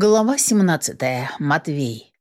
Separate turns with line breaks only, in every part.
Глава 17. Матвей.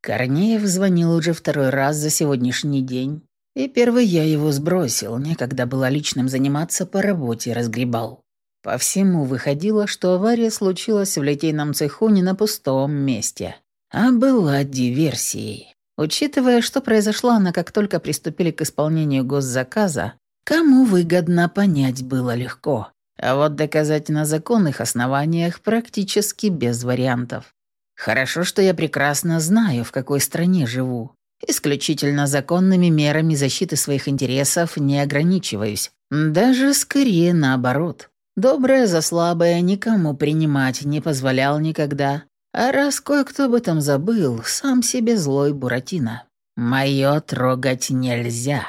Корнеев звонил уже второй раз за сегодняшний день, и первый я его сбросил, некогда было личным заниматься, по работе разгребал. По всему выходило, что авария случилась в литейном цеху не на пустом месте, а была диверсией. Учитывая, что произошла она, как только приступили к исполнению госзаказа, кому выгодно понять было легко. А вот доказать на законных основаниях практически без вариантов. Хорошо, что я прекрасно знаю, в какой стране живу. Исключительно законными мерами защиты своих интересов не ограничиваюсь. Даже скорее наоборот. Доброе за слабое никому принимать не позволял никогда. А раз кое-кто об этом забыл, сам себе злой Буратино. Моё трогать нельзя.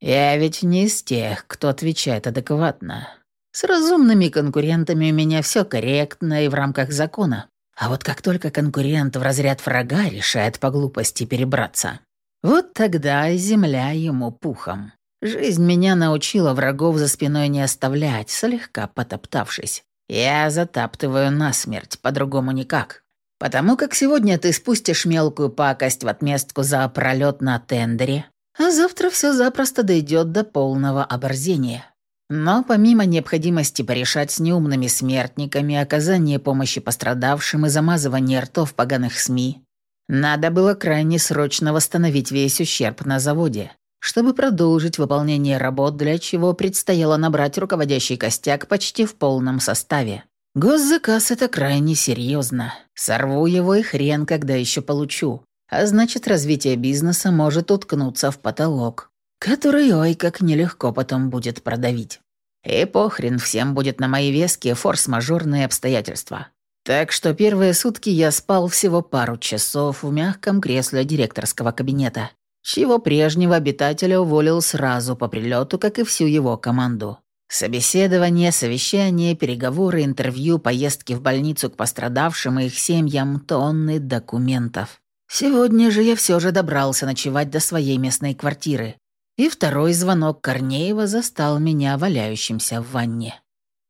Я ведь не из тех, кто отвечает адекватно. С разумными конкурентами у меня все корректно и в рамках закона. А вот как только конкурент в разряд врага решает по глупости перебраться, вот тогда земля ему пухом. Жизнь меня научила врагов за спиной не оставлять, слегка потоптавшись. Я затаптываю насмерть, по-другому никак. Потому как сегодня ты спустишь мелкую пакость в отместку за пролет на тендере, а завтра все запросто дойдет до полного оборзения. Но помимо необходимости порешать с неумными смертниками оказание помощи пострадавшим и замазывание ртов поганых СМИ, надо было крайне срочно восстановить весь ущерб на заводе, чтобы продолжить выполнение работ, для чего предстояло набрать руководящий костяк почти в полном составе. Госзаказ — это крайне серьезно. Сорву его и хрен, когда еще получу. А значит, развитие бизнеса может уткнуться в потолок, который, ой, как нелегко потом будет продавить. И похрен всем будет на мои веские форс-мажорные обстоятельства. Так что первые сутки я спал всего пару часов в мягком кресле директорского кабинета, чего прежнего обитателя уволил сразу по прилету, как и всю его команду. Собеседование, совещание, переговоры, интервью, поездки в больницу к пострадавшим и их семьям, тонны документов. Сегодня же я все же добрался ночевать до своей местной квартиры, и второй звонок Корнеева застал меня валяющимся в ванне.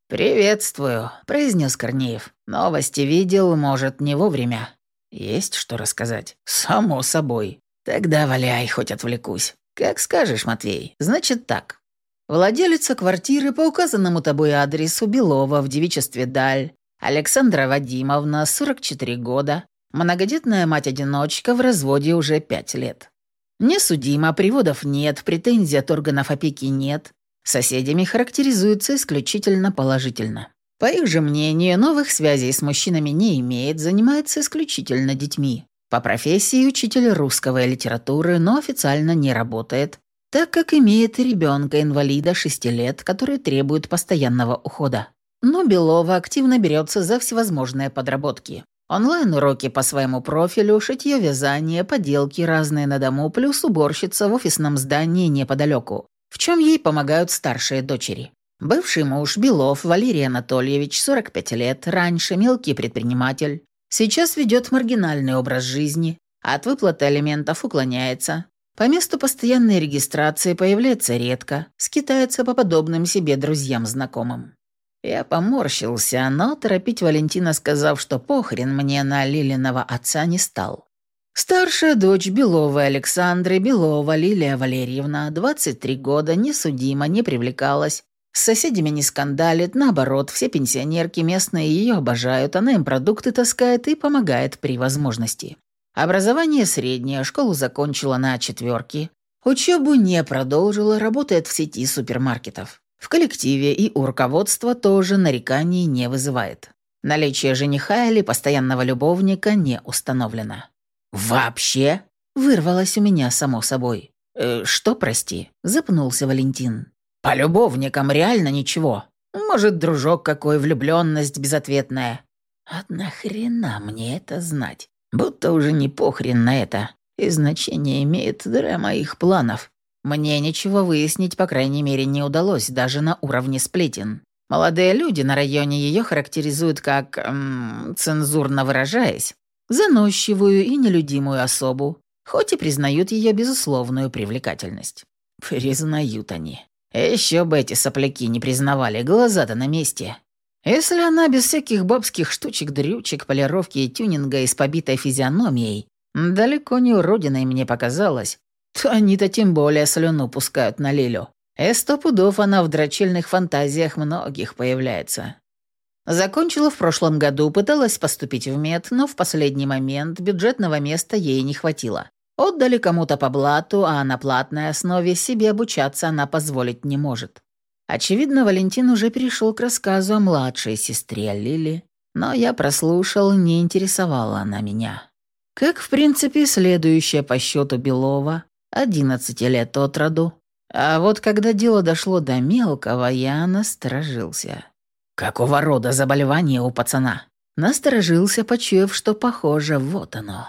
«Приветствую», — произнес Корнеев. «Новости видел, может, не вовремя. Есть что рассказать?» «Само собой. Тогда валяй, хоть отвлекусь. Как скажешь, Матвей. Значит так. Владелица квартиры по указанному тобой адресу Белова в девичестве Даль, Александра Вадимовна, 44 года, многодетная мать-одиночка в разводе уже 5 лет. Не судима, приводов нет, претензий от органов опеки нет. Соседями характеризуются исключительно положительно. По их же мнению, новых связей с мужчинами не имеет, занимается исключительно детьми. По профессии учитель русского и литературы, но официально не работает, так как имеет ребенка-инвалида 6 лет, который требует постоянного ухода. Но Белова активно берется за всевозможные подработки. Онлайн-уроки по своему профилю, шитье, вязание, поделки разные на дому, плюс уборщица в офисном здании неподалеку, в чем ей помогают старшие дочери. Бывший муж Белов Валерий Анатольевич, 45 лет, раньше мелкий предприниматель, сейчас ведет маргинальный образ жизни, от выплаты алиментов уклоняется, по месту постоянной регистрации появляется редко, скитается по подобным себе друзьям-знакомым. Я поморщился, но торопить Валентина, сказав, что похрен мне на Лилиного отца не стал. Старшая дочь Беловой Александры, Белова Лилия Валерьевна, 23 года, не судима, не привлекалась, с соседями не скандалит, наоборот, все пенсионерки местные ее обожают, она им продукты таскает и помогает при возможности. Образование среднее, школу закончила на четверке, учебу не продолжила, работает в сети супермаркетов. В коллективе и у руководства тоже нареканий не вызывает. Наличие жениха или постоянного любовника не установлено. «Вообще?» — вырвалось у меня само собой. «Э, «Что, прости?» — запнулся Валентин. «По любовникам реально ничего. Может, дружок какой, влюбленность безответная». «А нахрена мне это знать? Будто уже не похрен на это. И значение имеет для моих планов. Мне ничего выяснить, по крайней мере, не удалось, даже на уровне сплетен. Молодые люди на районе ее характеризуют как, эм, цензурно выражаясь, заносчивую и нелюдимую особу, хоть и признают ее безусловную привлекательность. Признают они. Еще бы эти сопляки не признавали, глаза-то на месте. Если она без всяких бабских штучек-дрючек, полировки и тюнинга и с побитой физиономией далеко не уродиной мне показалось, то они-то тем более слюну пускают на Лилю. И сто пудов она в дрочильных фантазиях многих появляется. Закончила в прошлом году, пыталась поступить в мед, но в последний момент бюджетного места ей не хватило. Отдали кому-то по блату, а на платной основе себе обучаться она позволить не может. Очевидно, Валентин уже перешел к рассказу о младшей сестре Лили, но я прослушал, не интересовала она меня. Как, в принципе, следующая по счету Белова, 11 лет от роду. А вот когда дело дошло до мелкого, я насторожился. Какого рода заболевание у пацана? Насторожился, почуяв, что похоже, вот оно.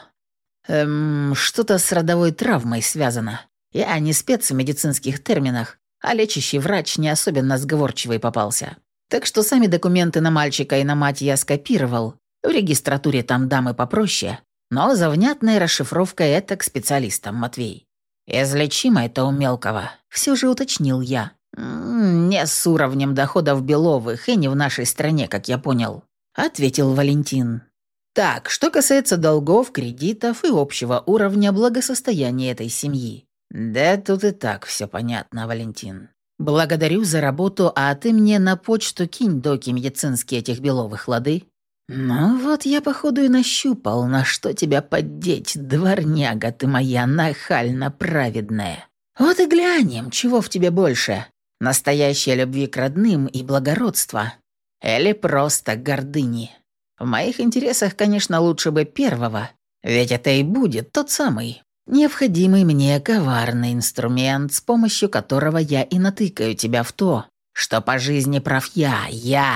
Эм, что-то с родовой травмой связано. Я не спец в медицинских терминах, а лечащий врач не особенно сговорчивый попался. Так что сами документы на мальчика и на мать я скопировал. В регистратуре там дамы попроще, но за внятной расшифровкой это к специалистам, Матвей. Излечимо это у мелкого, все же уточнил я. «Не с уровнем доходов Беловых и не в нашей стране, как я понял», — ответил Валентин. «Так, что касается долгов, кредитов и общего уровня благосостояния этой семьи. Да тут и так все понятно, Валентин. Благодарю за работу, а ты мне на почту кинь доки медицинские этих Беловых, лады?» «Ну вот я, походу, и нащупал, на что тебя поддеть, дворняга ты моя нахально праведная. Вот и глянем, чего в тебе больше, Настоящей любви к родным и благородства. Или просто гордыни. В моих интересах, конечно, лучше бы первого, ведь это и будет тот самый, необходимый мне коварный инструмент, с помощью которого я и натыкаю тебя в то, что по жизни прав я, я.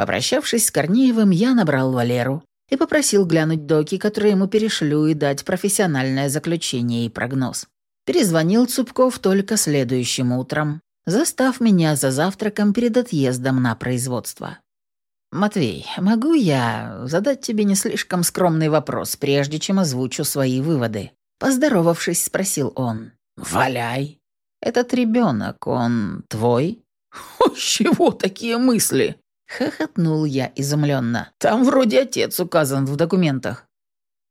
Попрощавшись с Корнеевым, я набрал Валеру и попросил глянуть доки, которые ему перешлю, и дать профессиональное заключение и прогноз. Перезвонил Цупков только следующим утром, застав меня за завтраком перед отъездом на производство. «Матвей, могу я задать тебе не слишком скромный вопрос, прежде чем озвучу свои выводы?» Поздоровавшись, спросил он. «Валяй. Этот ребенок, он твой?» «С чего такие мысли?» Хохотнул я изумленно. «Там вроде отец указан в документах».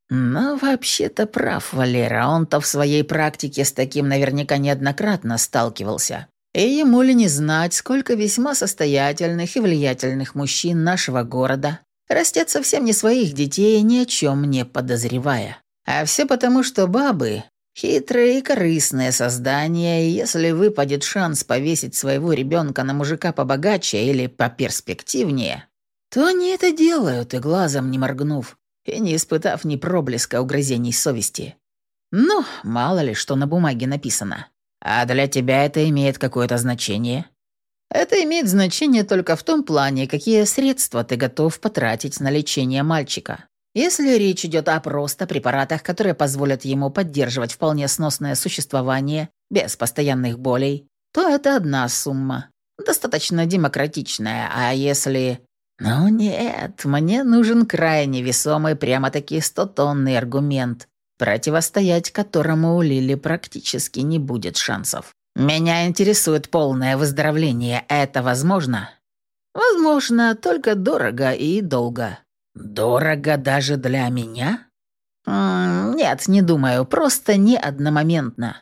Но вообще-то прав Валера, он-то в своей практике с таким наверняка неоднократно сталкивался. И ему ли не знать, сколько весьма состоятельных и влиятельных мужчин нашего города растят совсем не своих детей, ни о чем не подозревая. А все потому, что бабы – хитрые и корыстные создания, и если выпадет шанс повесить своего ребенка на мужика побогаче или поперспективнее, то они это делают и глазом не моргнув и не испытав ни проблеска угрызений совести. Ну, мало ли, что на бумаге написано. А для тебя это имеет какое-то значение? Это имеет значение только в том плане, какие средства ты готов потратить на лечение мальчика. Если речь идет о просто препаратах, которые позволят ему поддерживать вполне сносное существование без постоянных болей, то это одна сумма, достаточно демократичная, а если но нет, мне нужен крайне весомый, прямо-таки стотонный аргумент, противостоять которому у Лили практически не будет шансов. Меня интересует полное выздоровление. Это возможно? Возможно, только дорого и долго. Дорого даже для меня? Нет, не думаю, просто не одномоментно.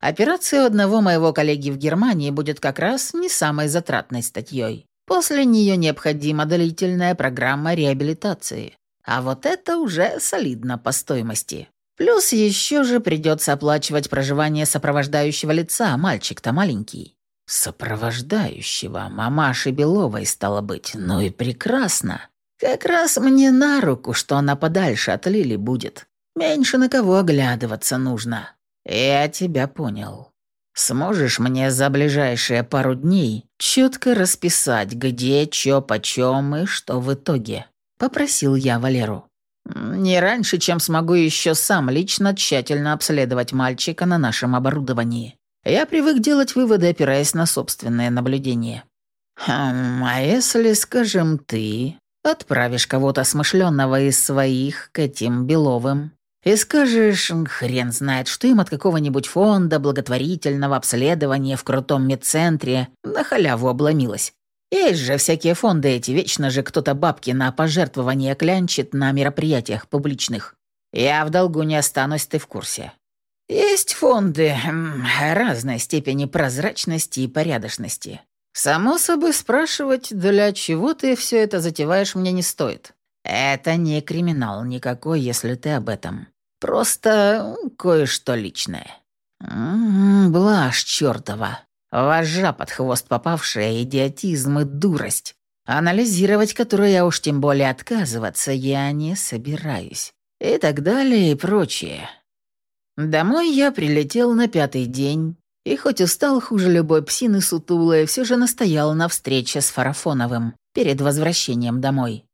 Операция у одного моего коллеги в Германии будет как раз не самой затратной статьей. После нее необходима длительная программа реабилитации. А вот это уже солидно по стоимости. Плюс еще же придется оплачивать проживание сопровождающего лица, мальчик-то маленький. Сопровождающего мамаши Беловой стало быть. Ну и прекрасно. Как раз мне на руку, что она подальше от Лили будет. Меньше на кого оглядываться нужно. Я тебя понял. Сможешь мне за ближайшие пару дней четко расписать, где, чё, почем и что в итоге?» — попросил я Валеру. «Не раньше, чем смогу еще сам лично тщательно обследовать мальчика на нашем оборудовании. Я привык делать выводы, опираясь на собственное наблюдение. Хм, а если, скажем, ты отправишь кого-то смышленного из своих к этим Беловым, и скажешь, хрен знает, что им от какого-нибудь фонда благотворительного обследования в крутом медцентре на халяву обломилось. Есть же всякие фонды эти, вечно же кто-то бабки на пожертвования клянчит на мероприятиях публичных. Я в долгу не останусь, ты в курсе. Есть фонды разной степени прозрачности и порядочности. Само собой спрашивать, для чего ты все это затеваешь, мне не стоит. Это не криминал никакой, если ты об этом. Просто кое-что личное. М -м, блажь. Вожа под хвост попавшая, идиотизм и дурость, анализировать которую я уж тем более отказываться я не собираюсь. И так далее и прочее. Домой я прилетел на пятый день, и хоть устал хуже любой псины сутулой, все же настоял на встрече с Фарафоновым перед возвращением домой.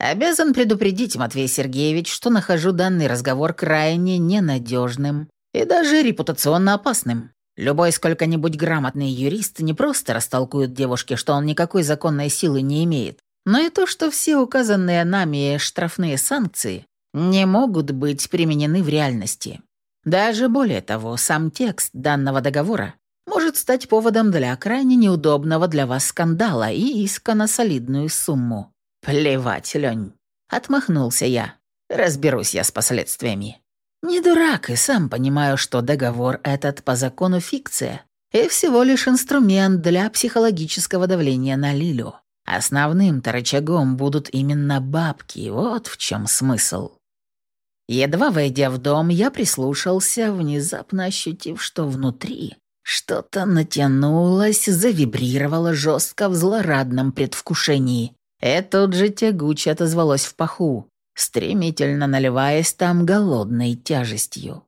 Обязан предупредить, Матвей Сергеевич, что нахожу данный разговор крайне ненадежным и даже репутационно опасным. Любой сколько-нибудь грамотный юрист не просто растолкует девушке, что он никакой законной силы не имеет, но и то, что все указанные нами штрафные санкции не могут быть применены в реальности. Даже более того, сам текст данного договора может стать поводом для крайне неудобного для вас скандала и иска на солидную сумму. Плевать, Лень. Отмахнулся я. Разберусь я с последствиями. Не дурак и сам понимаю, что договор этот по закону фикция и всего лишь инструмент для психологического давления на Лилю. Основным-то рычагом будут именно бабки, вот в чем смысл. Едва войдя в дом, я прислушался, внезапно ощутив, что внутри что-то натянулось, завибрировало жестко в злорадном предвкушении. И тут же тягуче отозвалось в паху стремительно наливаясь там голодной тяжестью.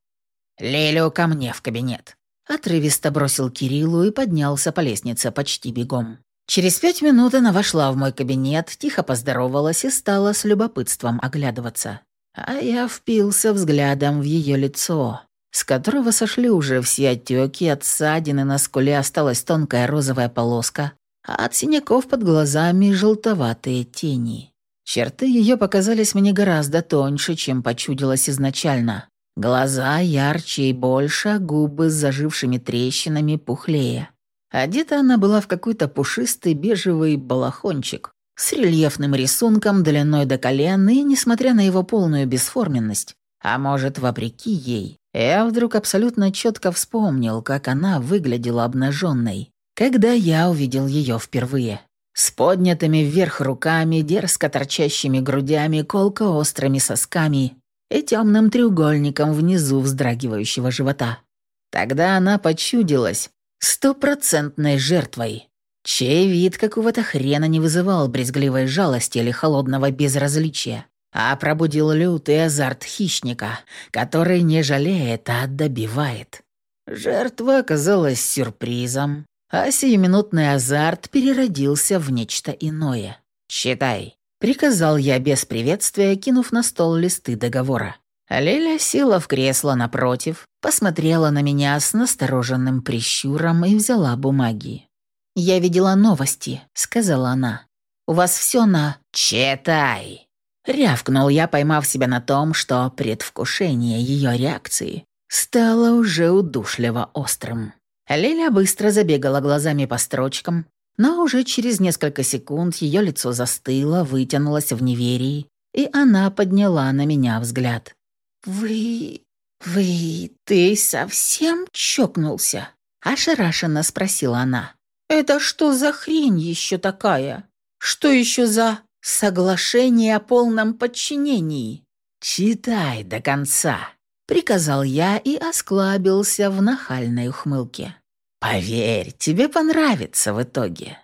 «Лелю ко мне в кабинет», — отрывисто бросил Кириллу и поднялся по лестнице почти бегом. Через пять минут она вошла в мой кабинет, тихо поздоровалась и стала с любопытством оглядываться. А я впился взглядом в ее лицо, с которого сошли уже все отеки, от ссадины на скуле осталась тонкая розовая полоска, а от синяков под глазами желтоватые тени. Черты ее показались мне гораздо тоньше, чем почудилось изначально. Глаза ярче и больше, а губы с зажившими трещинами пухлее. Одета она была в какой-то пушистый бежевый балахончик с рельефным рисунком длиной до колен, и, несмотря на его полную бесформенность, а может, вопреки ей, я вдруг абсолютно четко вспомнил, как она выглядела обнаженной, когда я увидел ее впервые с поднятыми вверх руками, дерзко торчащими грудями, колко-острыми сосками и темным треугольником внизу вздрагивающего живота. Тогда она почудилась стопроцентной жертвой, чей вид какого-то хрена не вызывал брезгливой жалости или холодного безразличия, а пробудил лютый азарт хищника, который не жалеет, а добивает. Жертва оказалась сюрпризом, а сиюминутный азарт переродился в нечто иное. «Считай», — приказал я без приветствия, кинув на стол листы договора. Лиля села в кресло напротив, посмотрела на меня с настороженным прищуром и взяла бумаги. «Я видела новости», — сказала она. «У вас все на...» «Читай!» Рявкнул я, поймав себя на том, что предвкушение ее реакции стало уже удушливо острым. Лиля быстро забегала глазами по строчкам, но уже через несколько секунд ее лицо застыло, вытянулось в неверии, и она подняла на меня взгляд. «Вы... вы... ты совсем чокнулся?» — ошарашенно спросила она. «Это что за хрень еще такая? Что еще за соглашение о полном подчинении?» «Читай до конца», — приказал я и осклабился в нахальной ухмылке. «Поверь, тебе понравится в итоге».